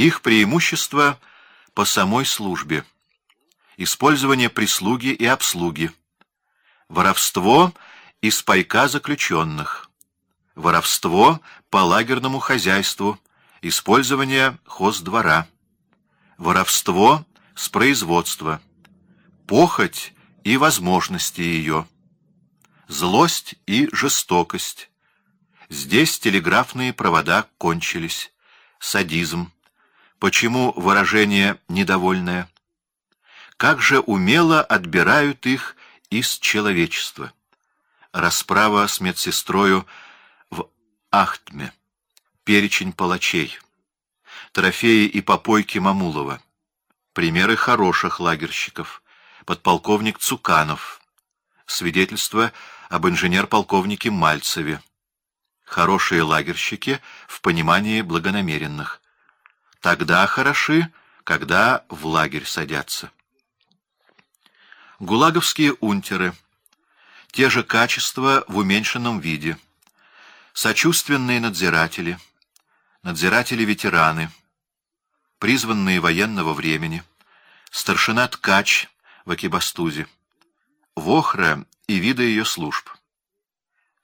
Их преимущество по самой службе. Использование прислуги и обслуги. Воровство из пайка заключенных. Воровство по лагерному хозяйству. Использование хоздвора. Воровство с производства. Похоть и возможности ее. Злость и жестокость. Здесь телеграфные провода кончились. Садизм. Почему выражение «недовольное»? Как же умело отбирают их из человечества. Расправа с медсестрою в Ахтме. Перечень палачей. Трофеи и попойки Мамулова. Примеры хороших лагерщиков. Подполковник Цуканов. Свидетельство об инженер-полковнике Мальцеве. Хорошие лагерщики в понимании благонамеренных. Тогда хороши, когда в лагерь садятся. Гулаговские унтеры. Те же качества в уменьшенном виде. Сочувственные надзиратели. Надзиратели-ветераны. Призванные военного времени. Старшина Ткач в Акибастузе. Вохра и виды ее служб.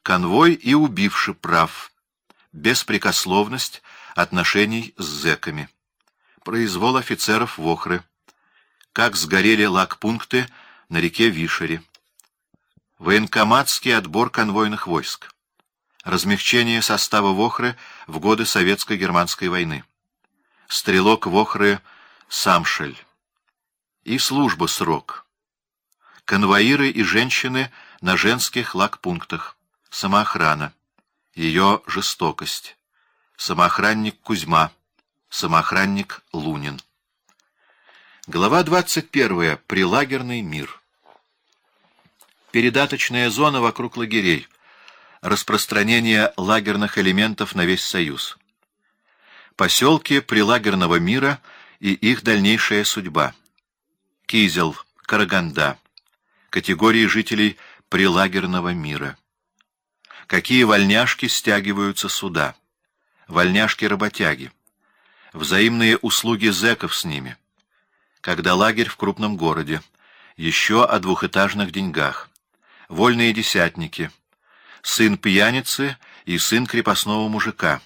Конвой и убивший прав. Беспрекословность отношений с зэками. Произвол офицеров Вохры. Как сгорели лагпункты на реке Вишере. Военкоматский отбор конвойных войск. Размягчение состава Вохры в годы Советско-Германской войны. Стрелок Вохры Самшель. И служба срок. Конвоиры и женщины на женских лагпунктах. Самоохрана. Ее жестокость. Самоохранник Кузьма. Самоохранник Лунин. Глава 21. Прилагерный мир. Передаточная зона вокруг лагерей. Распространение лагерных элементов на весь Союз. Поселки прилагерного мира и их дальнейшая судьба. Кизел, Караганда. Категории жителей прилагерного мира. Какие вольняшки стягиваются сюда? Вольняшки-работяги. Взаимные услуги зэков с ними когда лагерь в крупном городе, еще о двухэтажных деньгах, вольные десятники, сын пьяницы и сын крепостного мужика,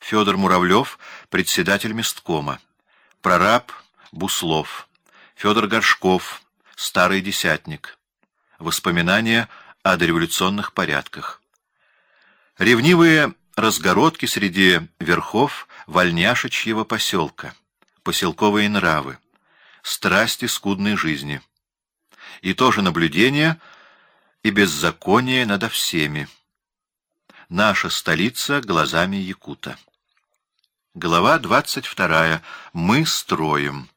Федор Муравлев, председатель месткома, прораб Буслов, Федор Горшков, старый десятник, воспоминания о дореволюционных порядках. Ревнивые разгородки среди верхов Вольняшичьего поселка, поселковые нравы страсти скудной жизни. И тоже наблюдение и беззаконие надо всеми. Наша столица глазами Якута. Глава 22. Мы строим.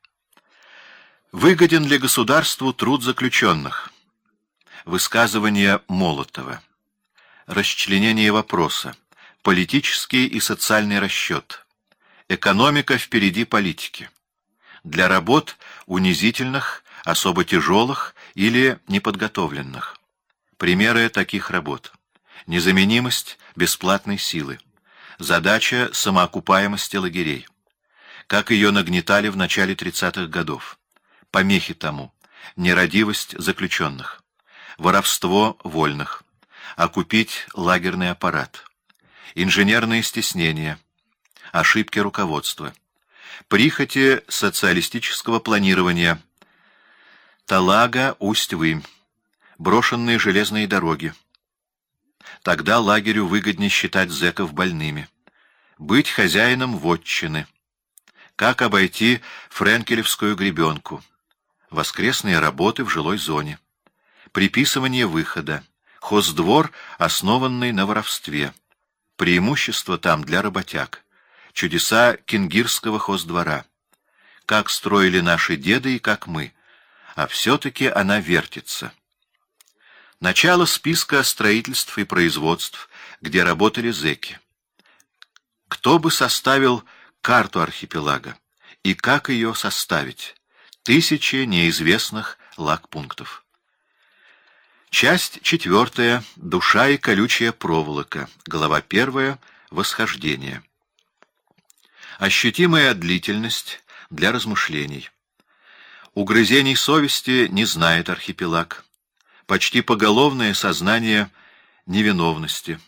Выгоден ли государству труд заключенных? Высказывание Молотова. Расчленение вопроса. Политический и социальный расчет. Экономика впереди политики для работ унизительных, особо тяжелых или неподготовленных. Примеры таких работ. Незаменимость бесплатной силы. Задача самоокупаемости лагерей. Как ее нагнетали в начале 30-х годов. Помехи тому. Нерадивость заключенных. Воровство вольных. Окупить лагерный аппарат. Инженерные стеснения. Ошибки руководства прихоти социалистического планирования. Талага, Усть-Вымь. Брошенные железные дороги. Тогда лагерю выгоднее считать зэков больными. Быть хозяином вотчины. Как обойти френкелевскую гребенку. Воскресные работы в жилой зоне. Приписывание выхода. Хоздвор, основанный на воровстве. Преимущество там для работяг чудеса кенгирского хоздвора. Как строили наши деды и как мы, а все-таки она вертится. Начало списка строительств и производств, где работали зэки. Кто бы составил карту архипелага и как ее составить? Тысячи неизвестных лагпунктов. Часть четвертая. Душа и колючая проволока. Глава первая. Восхождение. Ощутимая длительность для размышлений. Угрызений совести не знает архипелаг. Почти поголовное сознание невиновности.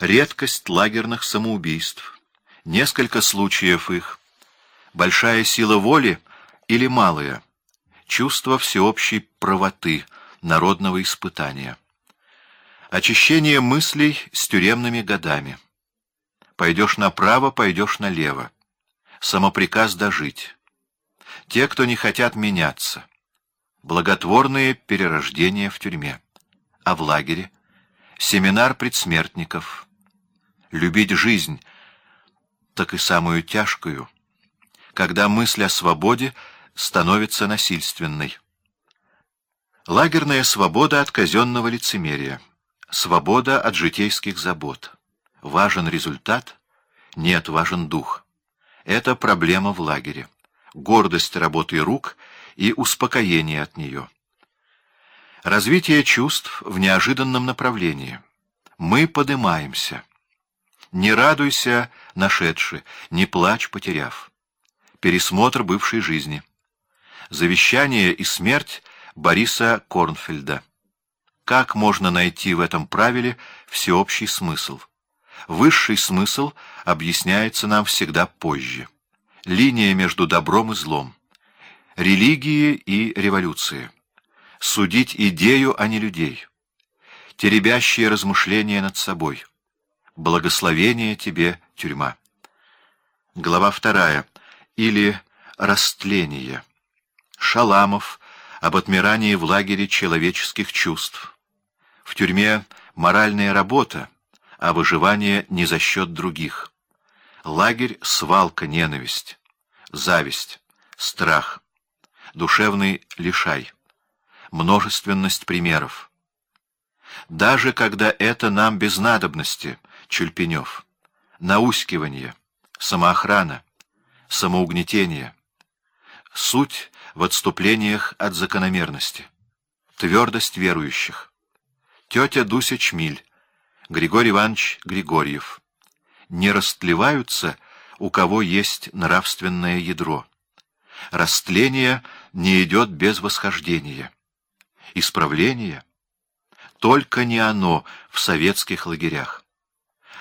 Редкость лагерных самоубийств. Несколько случаев их. Большая сила воли или малая. Чувство всеобщей правоты, народного испытания. Очищение мыслей с тюремными годами. Пойдешь направо, пойдешь налево. Самоприказ дожить. Те, кто не хотят меняться. Благотворные перерождения в тюрьме. А в лагере? Семинар предсмертников. Любить жизнь, так и самую тяжкую, когда мысль о свободе становится насильственной. Лагерная свобода от казенного лицемерия. Свобода от житейских забот. Важен результат? Нет, важен дух. Это проблема в лагере. Гордость работы рук и успокоение от нее. Развитие чувств в неожиданном направлении. Мы подымаемся. Не радуйся, нашедший, не плачь, потеряв. Пересмотр бывшей жизни. Завещание и смерть Бориса Корнфельда. Как можно найти в этом правиле всеобщий смысл? Высший смысл объясняется нам всегда позже. Линия между добром и злом. Религии и революции. Судить идею, а не людей. Теребящие размышления над собой. Благословение тебе, тюрьма. Глава вторая. Или растление. Шаламов об отмирании в лагере человеческих чувств. В тюрьме моральная работа, а выживание не за счет других. Лагерь — свалка, ненависть, зависть, страх, душевный лишай, множественность примеров. Даже когда это нам без надобности, Чульпенев, наускивание, самоохрана, самоугнетение, суть в отступлениях от закономерности, твердость верующих. Тетя Дуся Чмиль, Григорий Иванович Григорьев. Не растлеваются, у кого есть нравственное ядро. Растление не идет без восхождения. Исправление — только не оно в советских лагерях.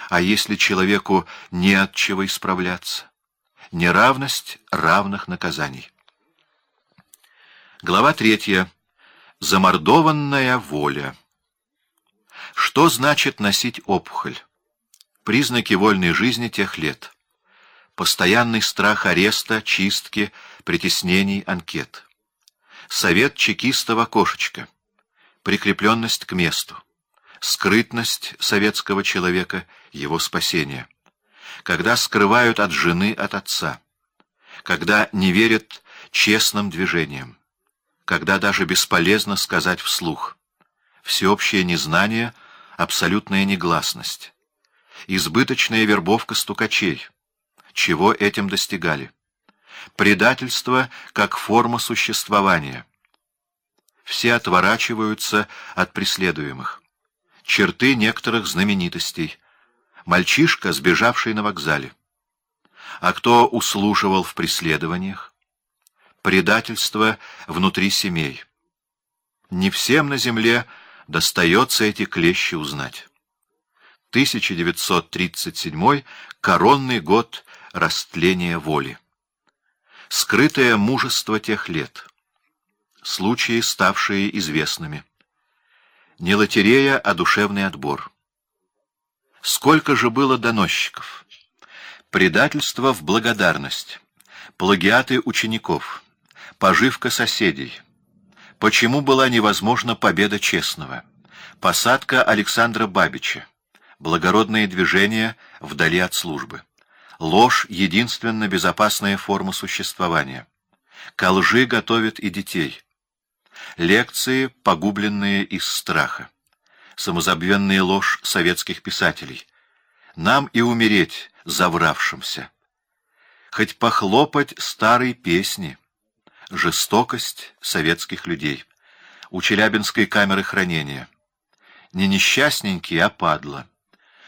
А если человеку не от чего исправляться? Неравность равных наказаний. Глава третья. Замордованная воля. Что значит носить опухоль? Признаки вольной жизни тех лет. Постоянный страх ареста, чистки, притеснений, анкет. Совет чекиста в окошечко. Прикрепленность к месту. Скрытность советского человека, его спасение. Когда скрывают от жены, от отца. Когда не верят честным движениям. Когда даже бесполезно сказать вслух. Всеобщее незнание — абсолютная негласность, избыточная вербовка стукачей. Чего этим достигали? Предательство как форма существования. Все отворачиваются от преследуемых. Черты некоторых знаменитостей. Мальчишка, сбежавший на вокзале. А кто услуживал в преследованиях? Предательство внутри семей. Не всем на земле достается эти клещи узнать. 1937 — коронный год растления воли. Скрытое мужество тех лет. Случаи, ставшие известными. Не лотерея, а душевный отбор. Сколько же было доносчиков? Предательство в благодарность. Плагиаты учеников. Поживка соседей Почему была невозможна победа честного? Посадка Александра Бабича. Благородные движения вдали от службы. Ложь — единственно безопасная форма существования. Ко лжи готовят и детей. Лекции, погубленные из страха. Самозабвенная ложь советских писателей. Нам и умереть завравшимся. Хоть похлопать старой песни — жестокость советских людей. У Челябинской камеры хранения. Не несчастненькие, а падла.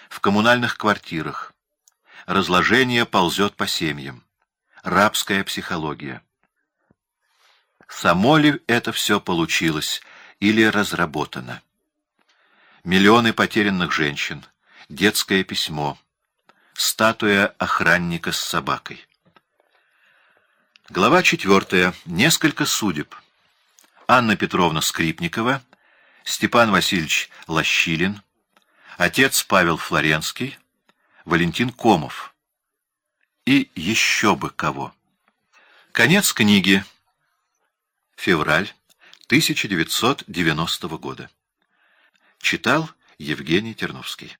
В коммунальных квартирах. разложение ползет по семьям. Рабская психология. Само ли это все получилось или разработано? Миллионы потерянных женщин, детское письмо, статуя охранника с собакой. Глава четвертая. Несколько судеб. Анна Петровна Скрипникова, Степан Васильевич Лощилин, отец Павел Флоренский, Валентин Комов. И еще бы кого. Конец книги. Февраль 1990 года. Читал Евгений Терновский.